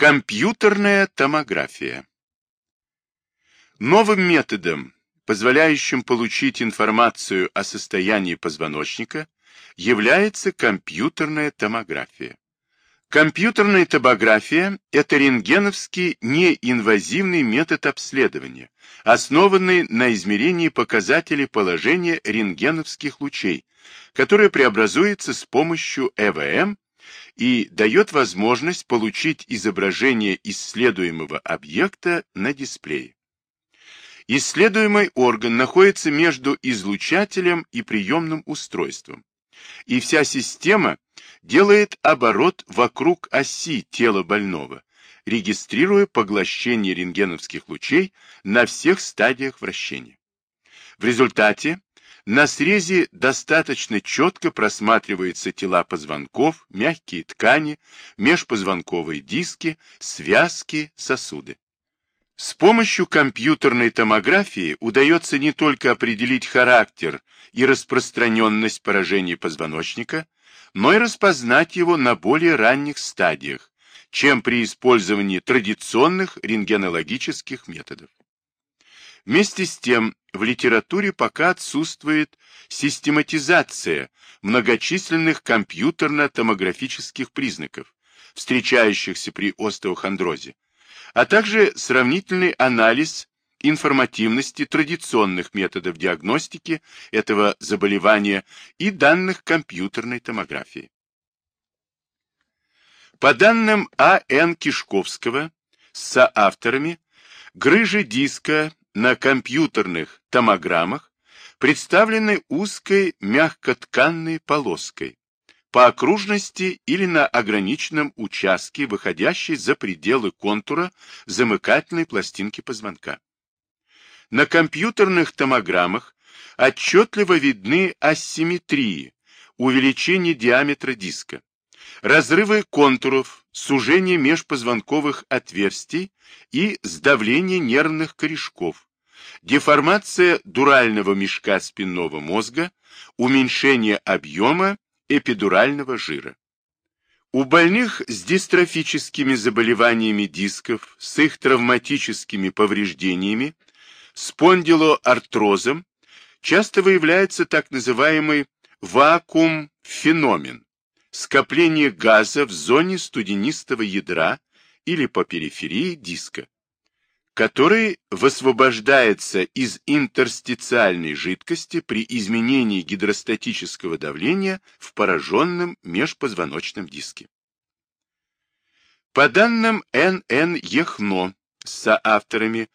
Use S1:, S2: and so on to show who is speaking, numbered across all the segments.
S1: Компьютерная томография. Новым методом, позволяющим получить информацию о состоянии позвоночника, является компьютерная томография. Компьютерная томография – это рентгеновский неинвазивный метод обследования, основанный на измерении показателей положения рентгеновских лучей, которое преобразуется с помощью ЭВМ и дает возможность получить изображение исследуемого объекта на дисплее. Исследуемый орган находится между излучателем и приемным устройством, и вся система делает оборот вокруг оси тела больного, регистрируя поглощение рентгеновских лучей на всех стадиях вращения. В результате на срезе достаточно четко просматриваются тела позвонков, мягкие ткани, межпозвонковые диски, связки, сосуды. С помощью компьютерной томографии удается не только определить характер и распространенность поражений позвоночника, но и распознать его на более ранних стадиях, чем при использовании традиционных рентгенологических методов. Вместе с тем, в литературе пока отсутствует систематизация многочисленных компьютерно-томографических признаков, встречающихся при остеохондрозе, а также сравнительный анализ информативности традиционных методов диагностики этого заболевания и данных компьютерной томографии. По данным А.Н. Кишковского с соавторами, грыжи диска на компьютерных томограммах представлены узкой мягкотканной полоской по окружности или на ограниченном участке, выходящей за пределы контура замыкательной пластинки позвонка. На компьютерных томограммах отчетливо видны асимметрии, увеличение диаметра диска, разрывы контуров, сужение межпозвонковых отверстий и сдавление нервных корешков, деформация дурального мешка спинного мозга, уменьшение объема эпидурального жира. У больных с дистрофическими заболеваниями дисков, с их травматическими повреждениями, спондилоартрозом часто выявляется так называемый вакуум-феномен, скопление газа в зоне студенистого ядра или по периферии диска, который высвобождается из интерстициальной жидкости при изменении гидростатического давления в пораженном межпозвоночном диске. По данным Н.Н. Ехно с соавторами,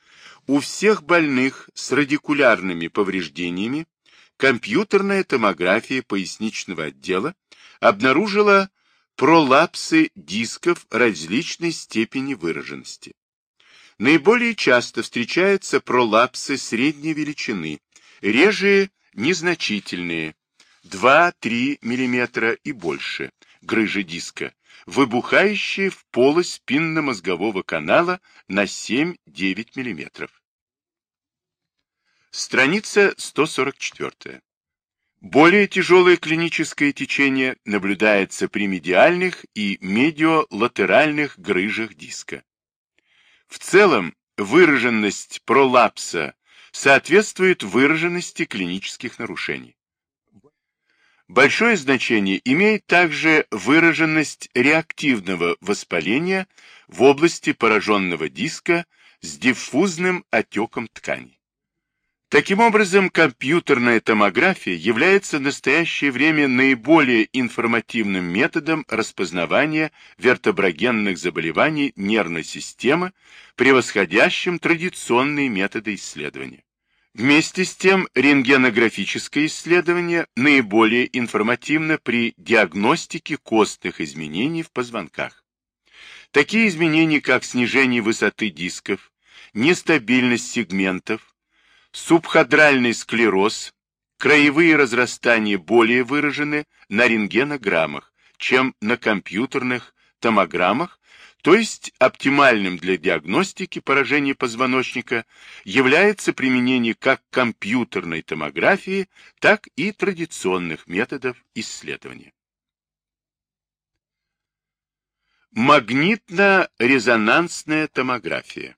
S1: у всех больных с радикулярными повреждениями компьютерная томография поясничного отдела обнаружила пролапсы дисков различной степени выраженности. Наиболее часто встречаются пролапсы средней величины, реже незначительные, 2-3 мм и больше, грыжи диска, выбухающие в полость спинномозгового канала на 7-9 мм. Страница 144. Более тяжелое клиническое течение наблюдается при медиальных и медиолатеральных грыжах диска. В целом, выраженность пролапса соответствует выраженности клинических нарушений. Большое значение имеет также выраженность реактивного воспаления в области пораженного диска с диффузным отеком тканей. Таким образом, компьютерная томография является в настоящее время наиболее информативным методом распознавания вертеброгенных заболеваний нервной системы, превосходящим традиционные методы исследования. Вместе с тем, рентгенографическое исследование наиболее информативно при диагностике костных изменений в позвонках. Такие изменения, как снижение высоты дисков, нестабильность сегментов, Субхадральный склероз, краевые разрастания более выражены на рентгенограммах, чем на компьютерных томограммах, то есть оптимальным для диагностики поражения позвоночника является применение как компьютерной томографии, так и традиционных методов исследования. Магнитно-резонансная томография.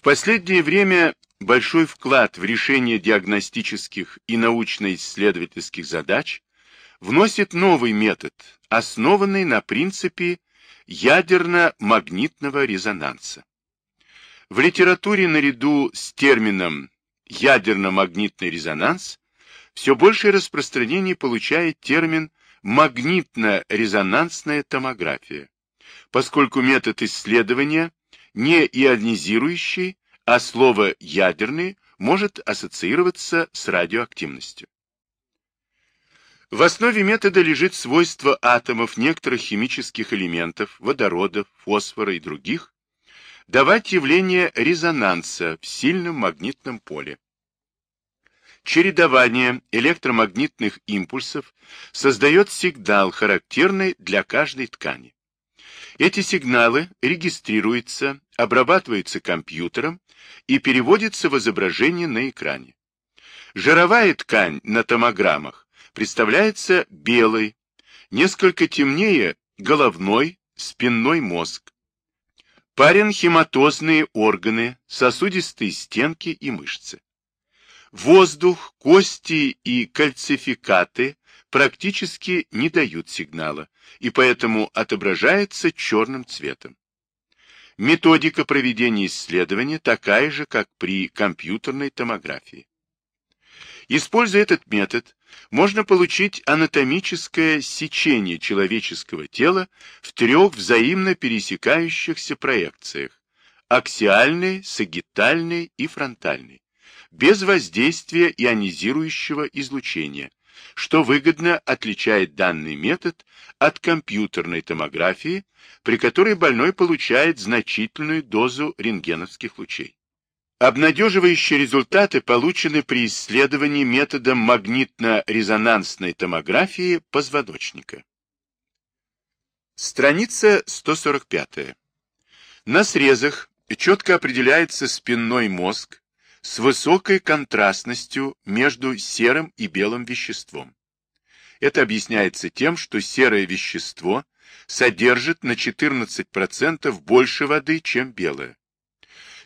S1: В последнее время большой вклад в решение диагностических и научно-исследовательских задач вносит новый метод, основанный на принципе ядерно-магнитного резонанса. В литературе наряду с термином ядерно-магнитный резонанс все большее распространение получает термин магнитно-резонансная томография, поскольку метод исследования не ионизирующий, а слово «ядерный» может ассоциироваться с радиоактивностью. В основе метода лежит свойство атомов некоторых химических элементов, водорода, фосфора и других, давать явление резонанса в сильном магнитном поле. Чередование электромагнитных импульсов создает сигнал, характерный для каждой ткани. Эти сигналы регистрируются, обрабатываются компьютером и переводятся в изображение на экране. Жировая ткань на томограммах представляется белой, несколько темнее головной, спинной мозг. Паренхематозные органы, сосудистые стенки и мышцы. Воздух, кости и кальцификаты практически не дают сигнала, и поэтому отображается черным цветом. Методика проведения исследования такая же, как при компьютерной томографии. Используя этот метод, можно получить анатомическое сечение человеческого тела в трех взаимно пересекающихся проекциях – аксиальной, сагитальной и фронтальной без воздействия ионизирующего излучения, что выгодно отличает данный метод от компьютерной томографии, при которой больной получает значительную дозу рентгеновских лучей. Обнадеживающие результаты получены при исследовании методом магнитно-резонансной томографии позвоночника. Страница 145. На срезах четко определяется спинной мозг, с высокой контрастностью между серым и белым веществом. Это объясняется тем, что серое вещество содержит на 14% больше воды, чем белое.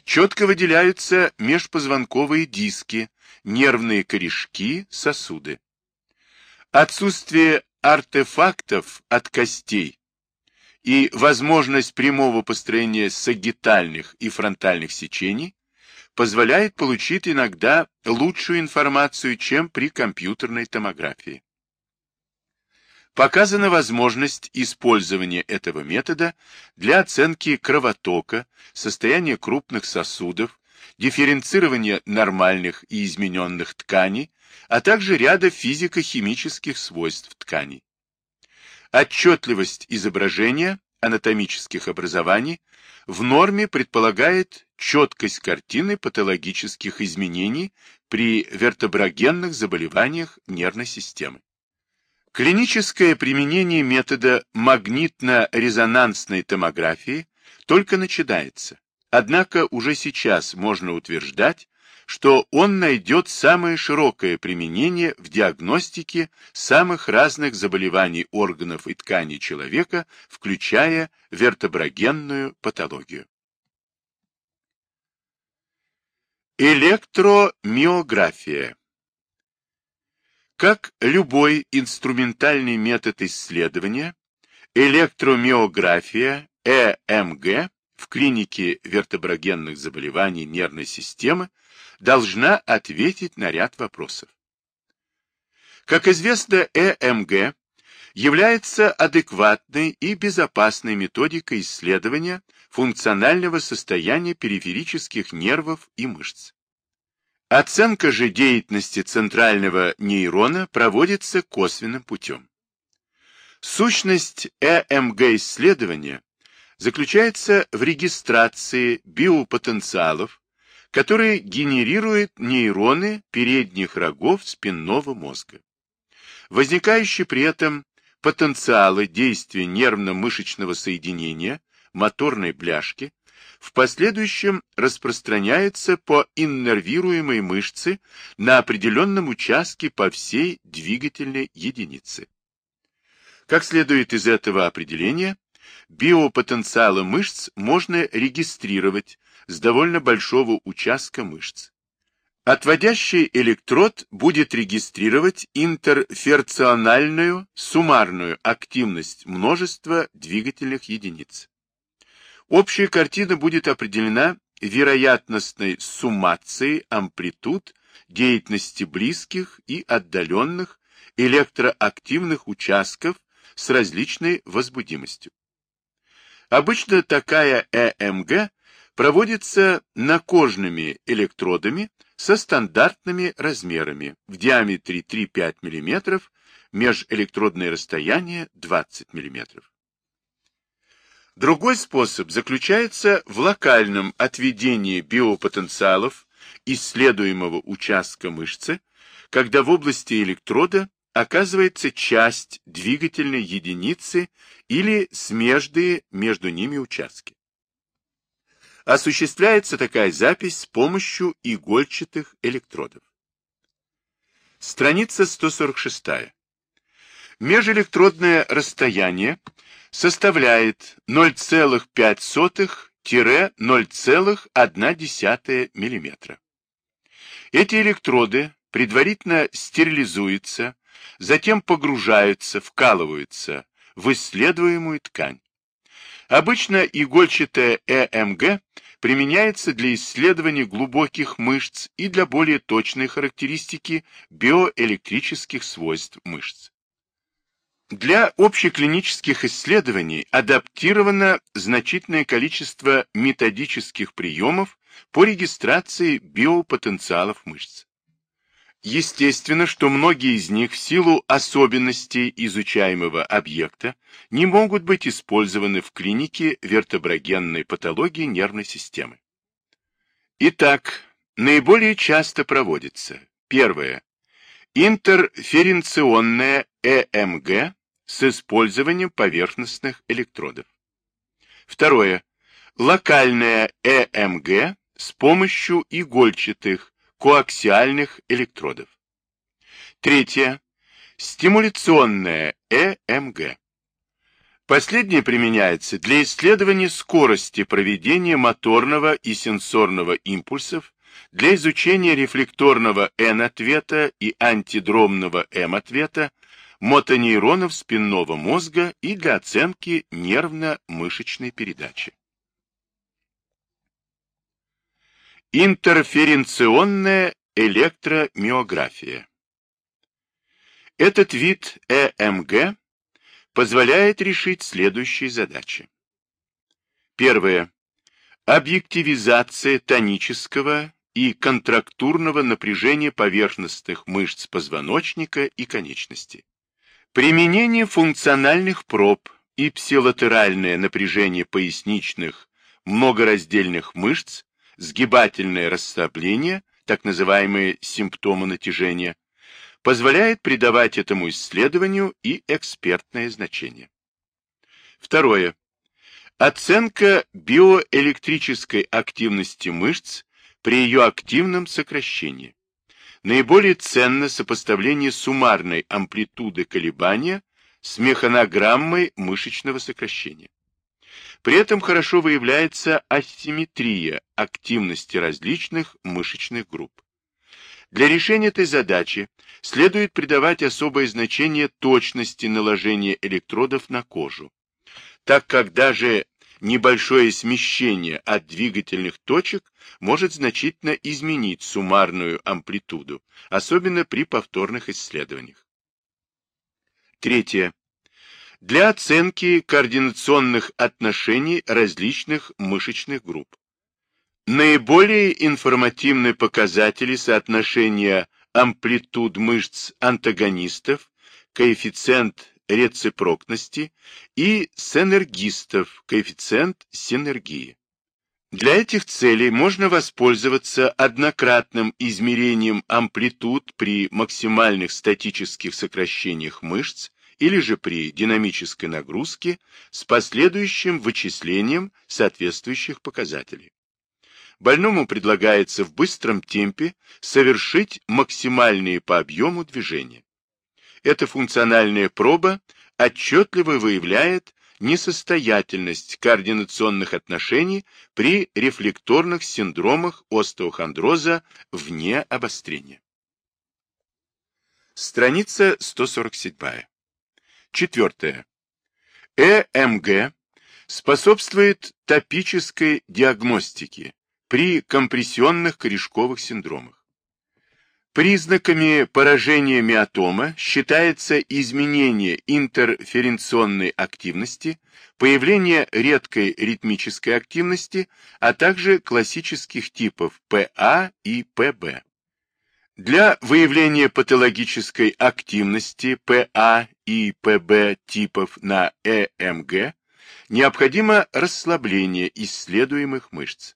S1: Четко выделяются межпозвонковые диски, нервные корешки, сосуды. Отсутствие артефактов от костей и возможность прямого построения сагитальных и фронтальных сечений позволяет получить иногда лучшую информацию, чем при компьютерной томографии. Показана возможность использования этого метода для оценки кровотока, состояния крупных сосудов, дифференцирования нормальных и измененных тканей, а также ряда физико-химических свойств тканей. Отчетливость изображения анатомических образований в норме предполагает четкость картины патологических изменений при вертеброгенных заболеваниях нервной системы. Клиническое применение метода магнитно-резонансной томографии только начинается, однако уже сейчас можно утверждать, что он найдет самое широкое применение в диагностике самых разных заболеваний органов и тканей человека, включая вертеброгенную патологию. Электромиография Как любой инструментальный метод исследования, электромиография, ЭМГ, в клинике вертеброгенных заболеваний нервной системы должна ответить на ряд вопросов. Как известно, ЭМГ является адекватной и безопасной методикой исследования функционального состояния периферических нервов и мышц. Оценка же деятельности центрального нейрона проводится косвенным путем. Сущность ЭМГ-исследования заключается в регистрации биопотенциалов, которые генерируют нейроны передних рогов спинного мозга. Возникающие при этом потенциалы действия нервно-мышечного соединения, моторной бляшки, в последующем распространяются по иннервируемой мышце на определенном участке по всей двигательной единице. Как следует из этого определения, биопотенциалы мышц можно регистрировать с довольно большого участка мышц. Отводящий электрод будет регистрировать интерферциональную суммарную активность множества двигательных единиц. Общая картина будет определена вероятностной суммацией амплитуд деятельности близких и отдаленных электроактивных участков с различной возбудимостью. Обычно такая ЭМГ проводится накожными электродами со стандартными размерами в диаметре 3-5 мм, межэлектродное расстояние 20 мм. Другой способ заключается в локальном отведении биопотенциалов исследуемого участка мышцы, когда в области электрода оказывается часть двигательной единицы или смежные между ними участки. Осуществляется такая запись с помощью игольчатых электродов. Страница 146. Межэлектродное расстояние составляет 0,5-0,1 мм. Эти электроды предварительно стерилизуются, затем погружаются, вкалываются в исследуемую ткань. Обычно игольчатая ЭМГ применяется для исследования глубоких мышц и для более точной характеристики биоэлектрических свойств мышц. Для общеклинических исследований адаптировано значительное количество методических приемов по регистрации биопотенциалов мышц. Естественно, что многие из них в силу особенностей изучаемого объекта не могут быть использованы в клинике вертеброгенной патологии нервной системы. Итак, наиболее часто проводится первое интерференционное ЭМГ с использованием поверхностных электродов. Второе локальное ЭМГ с помощью игольчатых коаксиальных электродов. Третье. Стимуляционное ЭМГ. Последнее применяется для исследования скорости проведения моторного и сенсорного импульсов, для изучения рефлекторного N-ответа и антидромного M-ответа, мотонейронов спинного мозга и для оценки нервно-мышечной передачи. Интерференционная электромиография. Этот вид ЭМГ позволяет решить следующие задачи. Первое. Объективизация тонического и контрактурного напряжения поверхностных мышц позвоночника и конечности. Применение функциональных проб и псилатеральное напряжение поясничных многораздельных мышц сгибательное расслабление, так называемые симптомы натяжения, позволяет придавать этому исследованию и экспертное значение. Второе. Оценка биоэлектрической активности мышц при ее активном сокращении. Наиболее ценно сопоставление суммарной амплитуды колебания с механограммой мышечного сокращения. При этом хорошо выявляется асимметрия активности различных мышечных групп. Для решения этой задачи следует придавать особое значение точности наложения электродов на кожу, так как даже небольшое смещение от двигательных точек может значительно изменить суммарную амплитуду, особенно при повторных исследованиях. Третье для оценки координационных отношений различных мышечных групп. Наиболее информативны показатели соотношения амплитуд мышц антагонистов, коэффициент рецепрокности и синергистов, коэффициент синергии. Для этих целей можно воспользоваться однократным измерением амплитуд при максимальных статических сокращениях мышц или же при динамической нагрузке с последующим вычислением соответствующих показателей. Больному предлагается в быстром темпе совершить максимальные по объему движения. Эта функциональная проба отчетливо выявляет несостоятельность координационных отношений при рефлекторных синдромах остеохондроза вне обострения. Страница 147. Четвертое. ЭМГ способствует топической диагностике при компрессионных корешковых синдромах. Признаками поражения миотома считается изменение интерференционной активности, появление редкой ритмической активности, а также классических типов ПА и ПБ. Для выявления патологической активности ПА и ПБ типов на ЭМГ необходимо расслабление исследуемых мышц.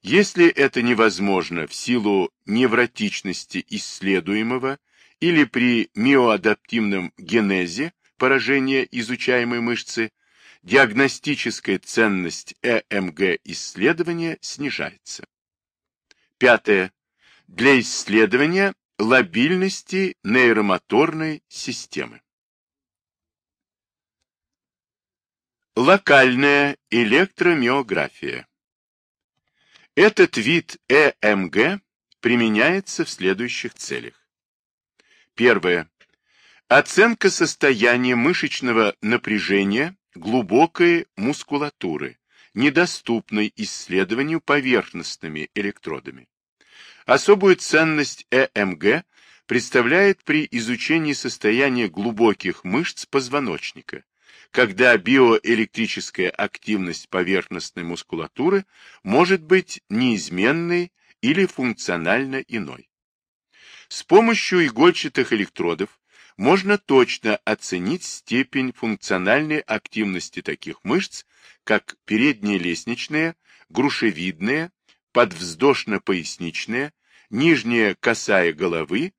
S1: Если это невозможно в силу невротичности исследуемого или при миоадаптивном генезе поражения изучаемой мышцы, диагностическая ценность ЭМГ исследования снижается. Пятое. Для исследования лобильности нейромоторной системы. Локальная электромиография. Этот вид ЭМГ применяется в следующих целях. Первое. Оценка состояния мышечного напряжения глубокой мускулатуры, недоступной исследованию поверхностными электродами. Особую ценность ЭМГ представляет при изучении состояния глубоких мышц позвоночника, когда биоэлектрическая активность поверхностной мускулатуры может быть неизменной или функционально иной. С помощью игольчатых электродов можно точно оценить степень функциональной активности таких мышц, как передняя лестничная, грушевидная, подвздошно-поясничная, нижняя косая головы,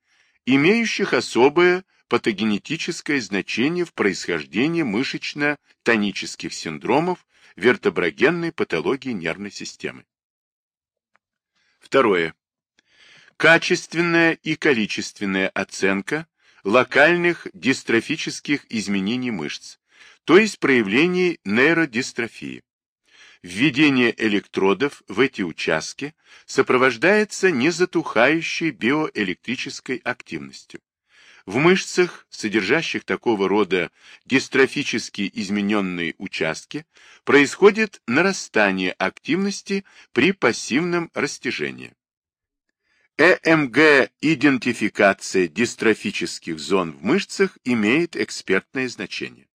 S1: имеющих особое патогенетическое значение в происхождении мышечно-тонических синдромов вертеброгенной патологии нервной системы. Второе. Качественная и количественная оценка локальных дистрофических изменений мышц, то есть проявлений нейродистрофии. Введение электродов в эти участки сопровождается незатухающей биоэлектрической активностью. В мышцах, содержащих такого рода дистрофически измененные участки, происходит нарастание активности при пассивном растяжении. ЭМГ-идентификация дистрофических зон в мышцах имеет экспертное значение.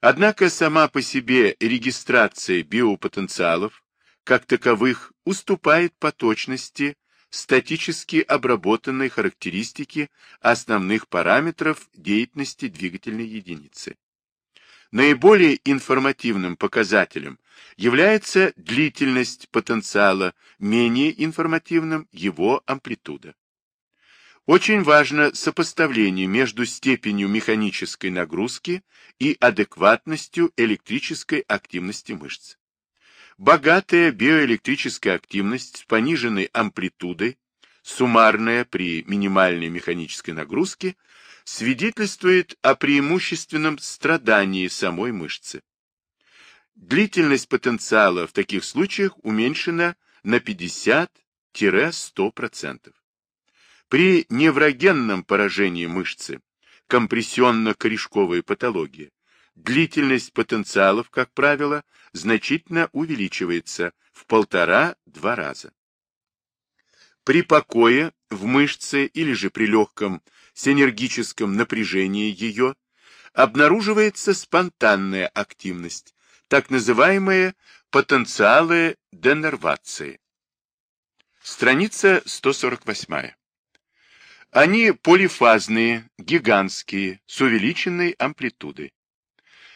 S1: Однако сама по себе регистрация биопотенциалов, как таковых, уступает по точности статически обработанной характеристики основных параметров деятельности двигательной единицы. Наиболее информативным показателем является длительность потенциала, менее информативным его амплитуда. Очень важно сопоставление между степенью механической нагрузки и адекватностью электрической активности мышц. Богатая биоэлектрическая активность с пониженной амплитудой, суммарная при минимальной механической нагрузке, свидетельствует о преимущественном страдании самой мышцы. Длительность потенциала в таких случаях уменьшена на 50-100%. При неврогенном поражении мышцы, компрессионно-корешковой патологии, длительность потенциалов, как правило, значительно увеличивается в полтора-два раза. При покое в мышце или же при легком синергическом напряжении ее обнаруживается спонтанная активность, так называемые потенциалы денервации. Страница 148. Они полифазные, гигантские, с увеличенной амплитудой.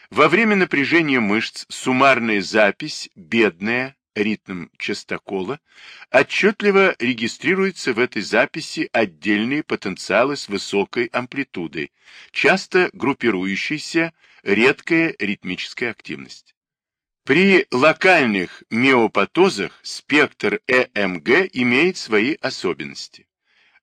S1: Во время напряжения мышц суммарная запись, бедная, ритм частокола, отчетливо регистрируются в этой записи отдельные потенциалы с высокой амплитудой, часто группирующиеся, редкая ритмическая активность. При локальных миопатозах спектр ЭМГ имеет свои особенности.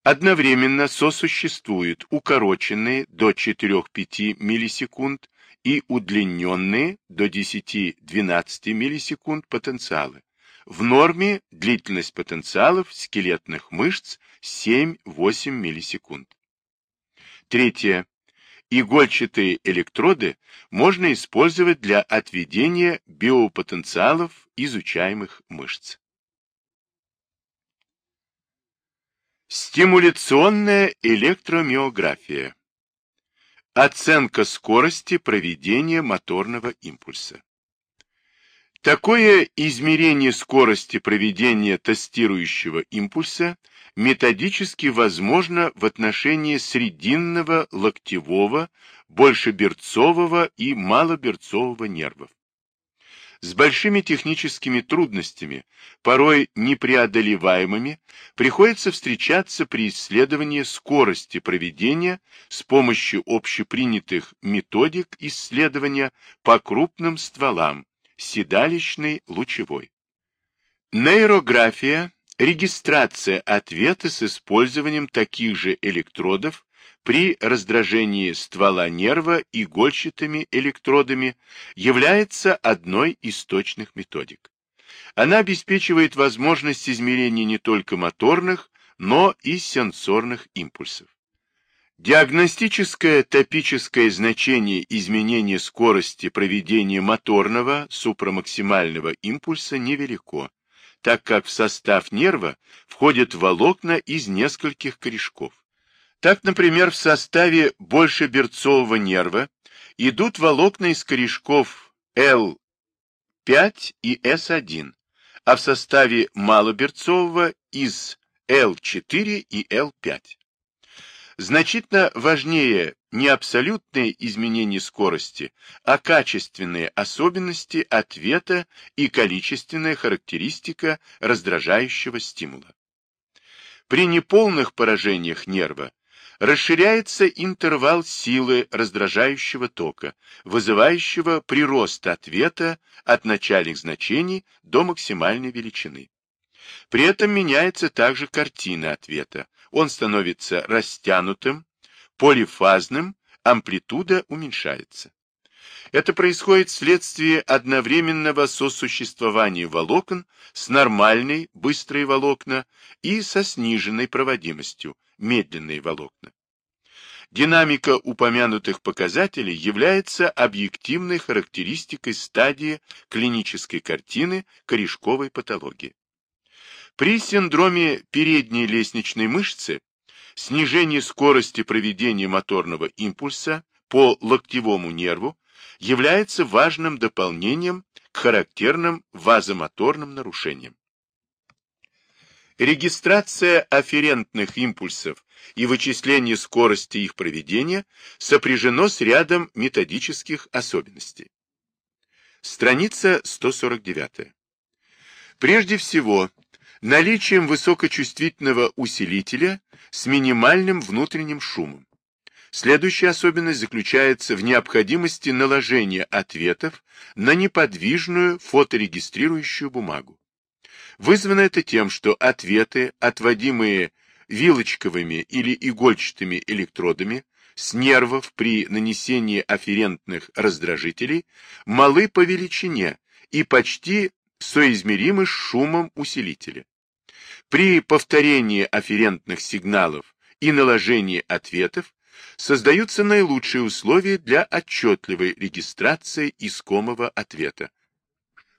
S1: Одновременно сосуществуют укороченные до 4-5 миллисекунд и удлиненные до 10-12 миллисекунд потенциалы. В норме длительность потенциалов скелетных мышц 7-8 миллисекунд. Третье. Игольчатые электроды можно использовать для отведения биопотенциалов изучаемых мышц. Стимуляционная электромиография. Оценка скорости проведения моторного импульса. Такое измерение скорости проведения тестирующего импульса методически возможно в отношении срединного, локтевого, большеберцового и малоберцового нервов. С большими техническими трудностями, порой непреодолеваемыми, приходится встречаться при исследовании скорости проведения с помощью общепринятых методик исследования по крупным стволам, седалищный, лучевой. Нейрография – регистрация ответа с использованием таких же электродов при раздражении ствола нерва игольчатыми электродами является одной из точных методик. Она обеспечивает возможность измерения не только моторных, но и сенсорных импульсов. Диагностическое топическое значение изменения скорости проведения моторного супрамаксимального импульса невелико, так как в состав нерва входят волокна из нескольких корешков. Так, например, в составе большеберцового нерва идут волокна из корешков L5 и S1, а в составе малоберцового из L4 и L5. Значительно важнее не абсолютные изменения скорости, а качественные особенности ответа и количественная характеристика раздражающего стимула. При неполных поражениях нерва расширяется интервал силы раздражающего тока, вызывающего прирост ответа от начальных значений до максимальной величины. При этом меняется также картина ответа. Он становится растянутым, полифазным, амплитуда уменьшается. Это происходит вследствие одновременного сосуществования волокон с нормальной, быстрой волокна и со сниженной проводимостью, медленные волокна. Динамика упомянутых показателей является объективной характеристикой стадии клинической картины корешковой патологии. При синдроме передней лестничной мышцы снижение скорости проведения моторного импульса по локтевому нерву является важным дополнением к характерным вазомоторным нарушениям. Регистрация афферентных импульсов и вычисление скорости их проведения сопряжено с рядом методических особенностей. Страница 149. Прежде всего, наличием высокочувствительного усилителя с минимальным внутренним шумом. Следующая особенность заключается в необходимости наложения ответов на неподвижную фоторегистрирующую бумагу. Вызвано это тем, что ответы, отводимые вилочковыми или игольчатыми электродами с нервов при нанесении афферентных раздражителей, малы по величине и почти соизмеримы с шумом усилителя. При повторении афферентных сигналов и наложении ответов создаются наилучшие условия для отчетливой регистрации искомого ответа.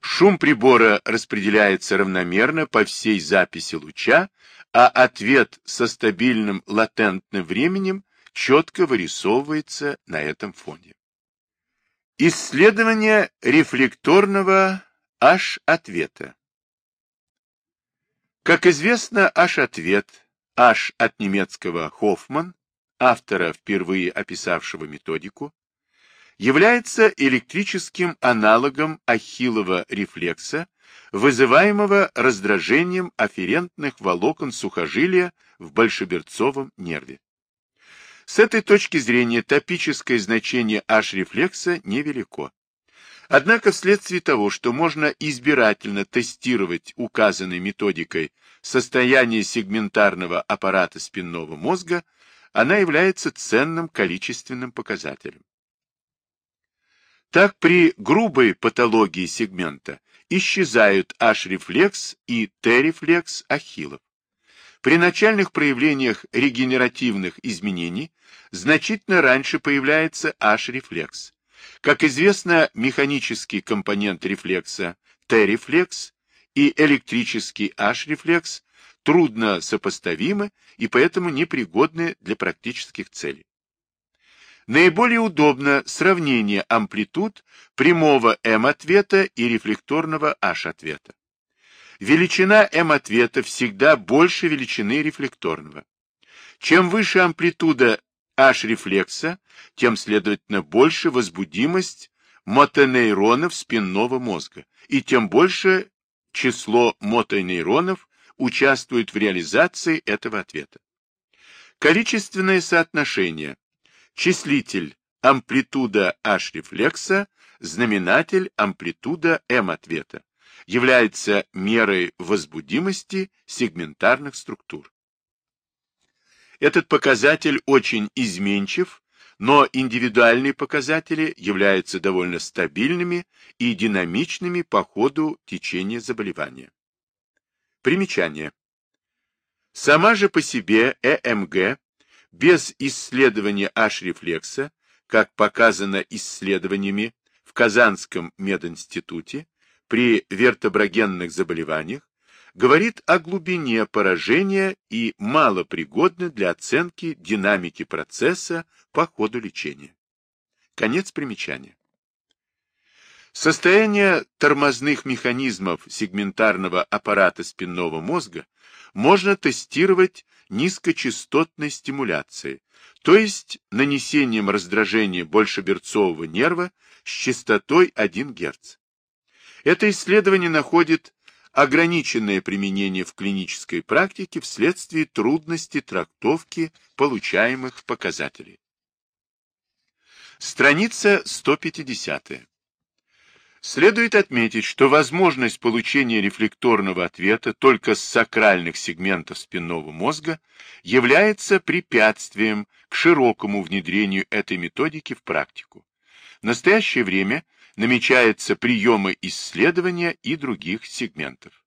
S1: Шум прибора распределяется равномерно по всей записи луча, а ответ со стабильным латентным временем четко вырисовывается на этом фоне. Исследование рефлекторного H-ответа как известно, H-ответ, H от немецкого Хоффман, автора, впервые описавшего методику, является электрическим аналогом ахиллова рефлекса, вызываемого раздражением афферентных волокон сухожилия в большеберцовом нерве. С этой точки зрения топическое значение H-рефлекса невелико. Однако вследствие того, что можно избирательно тестировать указанной методикой состояние сегментарного аппарата спинного мозга, она является ценным количественным показателем. Так при грубой патологии сегмента исчезают H-рефлекс и T-рефлекс ахиллов. При начальных проявлениях регенеративных изменений значительно раньше появляется H-рефлекс. Как известно, механический компонент рефлекса Т-рефлекс и электрический H-рефлекс трудно сопоставимы и поэтому непригодны для практических целей. Наиболее удобно сравнение амплитуд прямого М-ответа и рефлекторного H-ответа. Величина М-ответа всегда больше величины рефлекторного. Чем выше амплитуда H-рефлекса, тем, следовательно, больше возбудимость мотонейронов спинного мозга, и тем больше число мотонейронов участвует в реализации этого ответа. Количественное соотношение числитель амплитуда H-рефлекса, знаменатель амплитуда M-ответа является мерой возбудимости сегментарных структур. Этот показатель очень изменчив, но индивидуальные показатели являются довольно стабильными и динамичными по ходу течения заболевания. Примечание. Сама же по себе ЭМГ без исследования H-рефлекса, как показано исследованиями в Казанском мединституте при вертеброгенных заболеваниях, говорит о глубине поражения и малопригодны для оценки динамики процесса по ходу лечения. Конец примечания. Состояние тормозных механизмов сегментарного аппарата спинного мозга можно тестировать низкочастотной стимуляцией, то есть нанесением раздражения большеберцового нерва с частотой 1 Гц. Это исследование находит ограниченное применение в клинической практике вследствие трудности трактовки получаемых показателей. Страница 150. Следует отметить, что возможность получения рефлекторного ответа только с сакральных сегментов спинного мозга является препятствием к широкому внедрению этой методики в практику. В настоящее время намечаются приемы исследования и других сегментов.